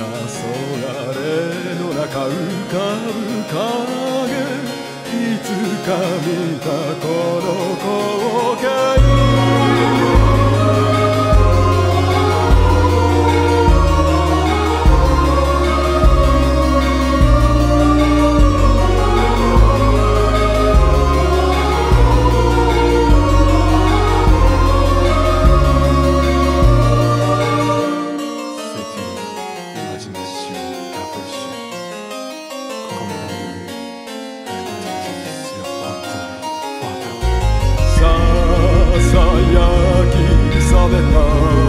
黄昏の中浮かぶ影いつか見たこの光景 allá, quizá de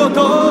度と